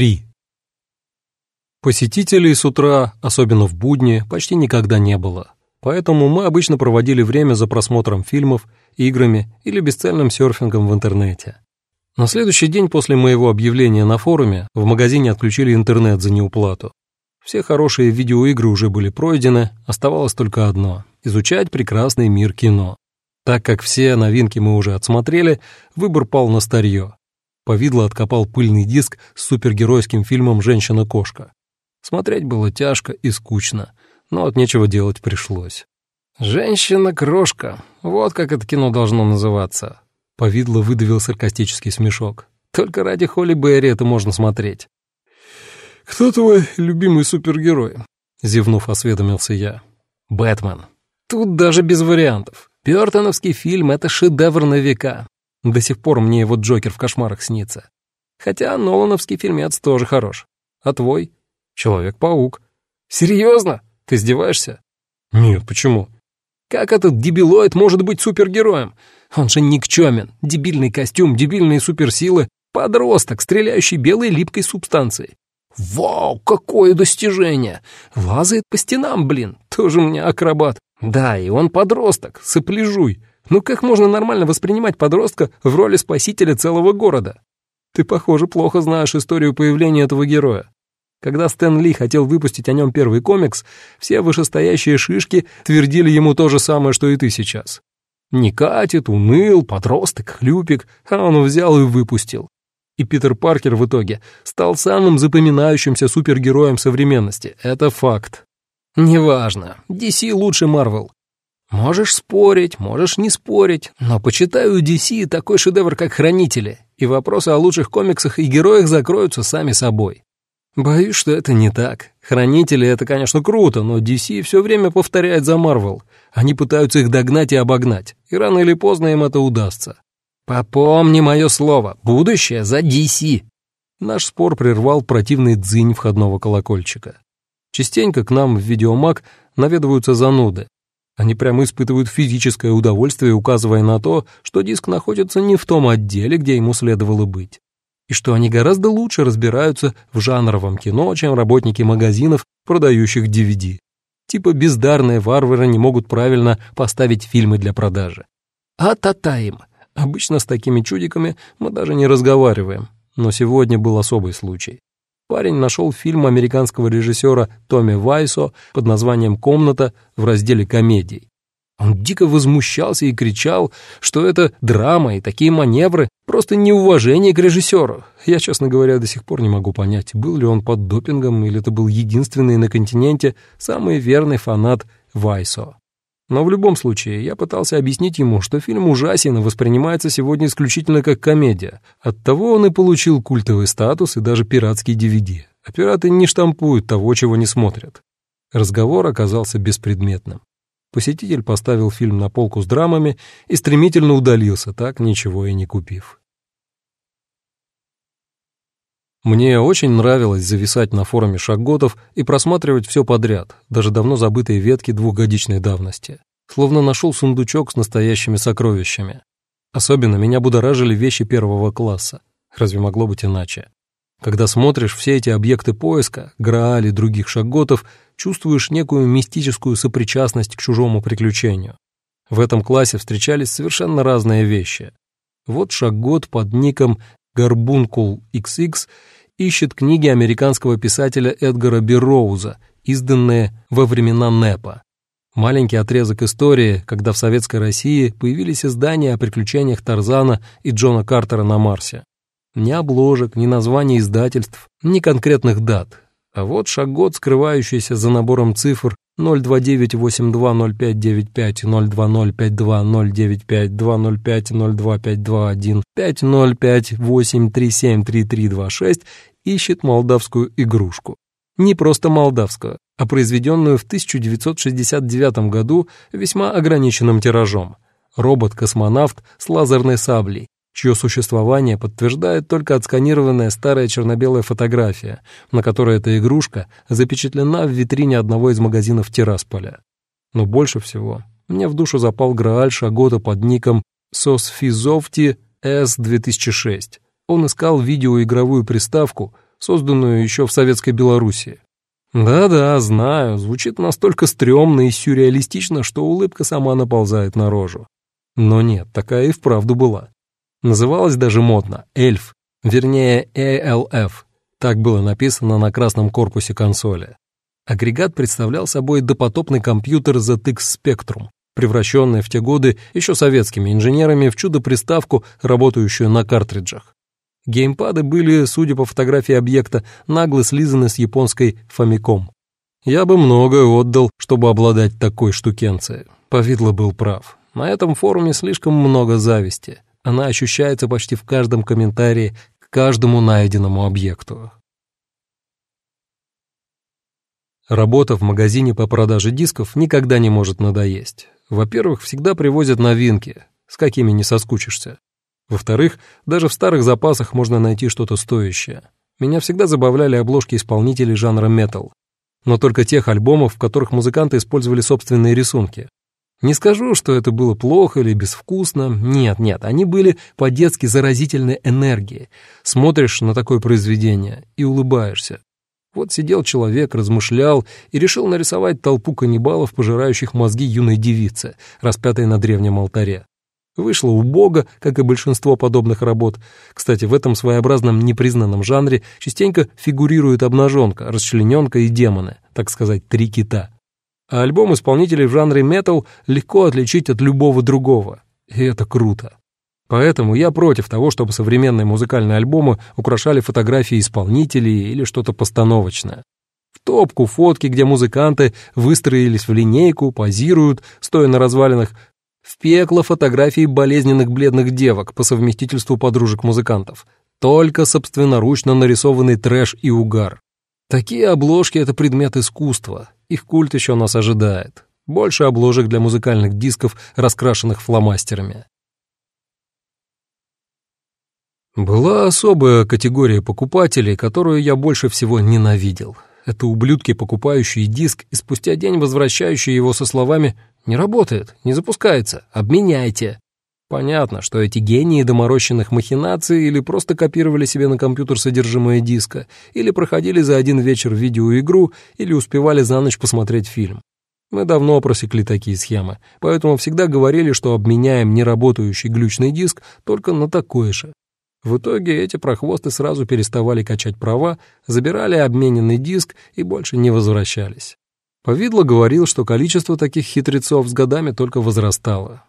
3. Посетителей с утра, особенно в будни, почти никогда не было. Поэтому мы обычно проводили время за просмотром фильмов, играми или бесцельным серфингом в интернете. На следующий день после моего объявления на форуме в магазине отключили интернет за неуплату. Все хорошие видеоигры уже были пройдены, оставалось только одно — изучать прекрасный мир кино. Так как все новинки мы уже отсмотрели, выбор пал на старье. Повидло откопал пыльный диск с супергеройским фильмом «Женщина-кошка». Смотреть было тяжко и скучно, но от нечего делать пришлось. «Женщина-крошка, вот как это кино должно называться», — Повидло выдавил саркастический смешок. «Только ради Холли Берри это можно смотреть». «Кто твой любимый супергерой?» — зевнув, осведомился я. «Бэтмен. Тут даже без вариантов. Бёртоновский фильм — это шедевр на века. До сих пор мне его Джокер в кошмарах снится. Хотя Нолановский фильмец тоже хорош. А твой? Человек-паук. Серьезно? Ты издеваешься? Нет, почему? Как этот дебилоид может быть супергероем? Он же никчемен. Дебильный костюм, дебильные суперсилы. Подросток, стреляющий белой липкой субстанцией. Вау, какое достижение! Лазает по стенам, блин. Тоже мне акробат. Да, и он подросток, сопляжуй. Ну как можно нормально воспринимать подростка в роли спасителя целого города? Ты, похоже, плохо знаешь историю появления этого героя. Когда Стэн Ли хотел выпустить о нем первый комикс, все вышестоящие шишки твердили ему то же самое, что и ты сейчас. Не катит, уныл, подросток, хлюпик, а он взял и выпустил. И Питер Паркер в итоге стал самым запоминающимся супергероем современности. Это факт. Неважно, DC лучше Марвел. Можешь спорить, можешь не спорить, но почитаю DC такой шедевр, как «Хранители», и вопросы о лучших комиксах и героях закроются сами собой. Боюсь, что это не так. «Хранители» — это, конечно, круто, но DC все время повторяет за Marvel. Они пытаются их догнать и обогнать, и рано или поздно им это удастся. Попомни мое слово, будущее за DC. Наш спор прервал противный дзынь входного колокольчика. Частенько к нам в видеомаг наведываются зануды, они прямо испытывают физическое удовольствие, указывая на то, что диск находится не в том отделе, где ему следовало быть. И что они гораздо лучше разбираются в жанровом кино, чем работники магазинов, продающих DVD. Типа бездарные варвары не могут правильно поставить фильмы для продажи. А татаим. Обычно с такими чудиками мы даже не разговариваем. Но сегодня был особый случай парень нашел фильм американского режиссера Томми Вайсо под названием «Комната» в разделе комедий. Он дико возмущался и кричал, что это драма и такие маневры — просто неуважение к режиссеру. Я, честно говоря, до сих пор не могу понять, был ли он под допингом или это был единственный на континенте самый верный фанат Вайсо. Но в любом случае, я пытался объяснить ему, что фильм ужасен и воспринимается сегодня исключительно как комедия. Оттого он и получил культовый статус и даже пиратский DVD. А пираты не штампуют того, чего не смотрят. Разговор оказался беспредметным. Посетитель поставил фильм на полку с драмами и стремительно удалился, так ничего и не купив. Мне очень нравилось зависать на форуме шаготов и просматривать все подряд, даже давно забытые ветки двухгодичной давности. Словно нашел сундучок с настоящими сокровищами. Особенно меня будоражили вещи первого класса. Разве могло быть иначе? Когда смотришь все эти объекты поиска, Граали других шаготов, чувствуешь некую мистическую сопричастность к чужому приключению. В этом классе встречались совершенно разные вещи. Вот шагот под ником Горбункул XX ищет книги американского писателя Эдгара Берроуза, изданные во времена НЭПа. Маленький отрезок истории, когда в Советской России появились издания о приключениях Тарзана и Джона Картера на Марсе. Ни обложек, ни названий издательств, ни конкретных дат. А вот шагот, скрывающийся за набором цифр 029820595, 0205205, 2050252150583733326 ищет молдавскую игрушку. Не просто молдавскую, а произведенную в 1969 году весьма ограниченным тиражом. Робот-космонавт с лазерной саблей, чье существование подтверждает только отсканированная старая черно-белая фотография, на которой эта игрушка запечатлена в витрине одного из магазинов Тирасполя. Но больше всего мне в душу запал Грааль Шагота под ником Сосфизовти S2006. Он искал видеоигровую приставку, созданную еще в Советской Белоруссии. Да-да, знаю, звучит настолько стрёмно и сюрреалистично, что улыбка сама наползает на рожу. Но нет, такая и вправду была. Называлась даже модно «Эльф», вернее ALF, так было написано на красном корпусе консоли. Агрегат представлял собой допотопный компьютер ZX Spectrum, превращенный в те годы еще советскими инженерами в чудо-приставку, работающую на картриджах. Геймпады были, судя по фотографии объекта, нагло слизаны с японской Famicom. Я бы многое отдал, чтобы обладать такой штукенцией. Повидло был прав. На этом форуме слишком много зависти. Она ощущается почти в каждом комментарии каждому найденному объекту. Работа в магазине по продаже дисков никогда не может надоесть. Во-первых, всегда привозят новинки, с какими не соскучишься. Во-вторых, даже в старых запасах можно найти что-то стоящее. Меня всегда забавляли обложки исполнителей жанра метал, но только тех альбомов, в которых музыканты использовали собственные рисунки. Не скажу, что это было плохо или безвкусно. Нет, нет, они были по-детски заразительной энергией. Смотришь на такое произведение и улыбаешься. Вот сидел человек, размышлял и решил нарисовать толпу каннибалов, пожирающих мозги юной девицы, распятой на древнем алтаре. Вышло убого, как и большинство подобных работ. Кстати, в этом своеобразном непризнанном жанре частенько фигурирует обнаженка, расчлененка и демоны, так сказать, три кита а альбом исполнителей в жанре метал легко отличить от любого другого. И это круто. Поэтому я против того, чтобы современные музыкальные альбомы украшали фотографии исполнителей или что-то постановочное. В топку фотки, где музыканты выстроились в линейку, позируют, стоя на развалинах, в пекло фотографии болезненных бледных девок по совместительству подружек музыкантов. Только собственноручно нарисованный трэш и угар. Такие обложки — это предмет искусства, их культ еще нас ожидает. Больше обложек для музыкальных дисков, раскрашенных фломастерами. Была особая категория покупателей, которую я больше всего ненавидел. Это ублюдки, покупающие диск и спустя день возвращающие его со словами «Не работает, не запускается, обменяйте». Понятно, что эти гении доморощенных махинаций или просто копировали себе на компьютер содержимое диска, или проходили за один вечер видеоигру, или успевали за ночь посмотреть фильм. Мы давно просекли такие схемы, поэтому всегда говорили, что обменяем неработающий глючный диск только на такой же. В итоге эти прохвосты сразу переставали качать права, забирали обмененный диск и больше не возвращались. Повидло говорил, что количество таких хитрецов с годами только возрастало.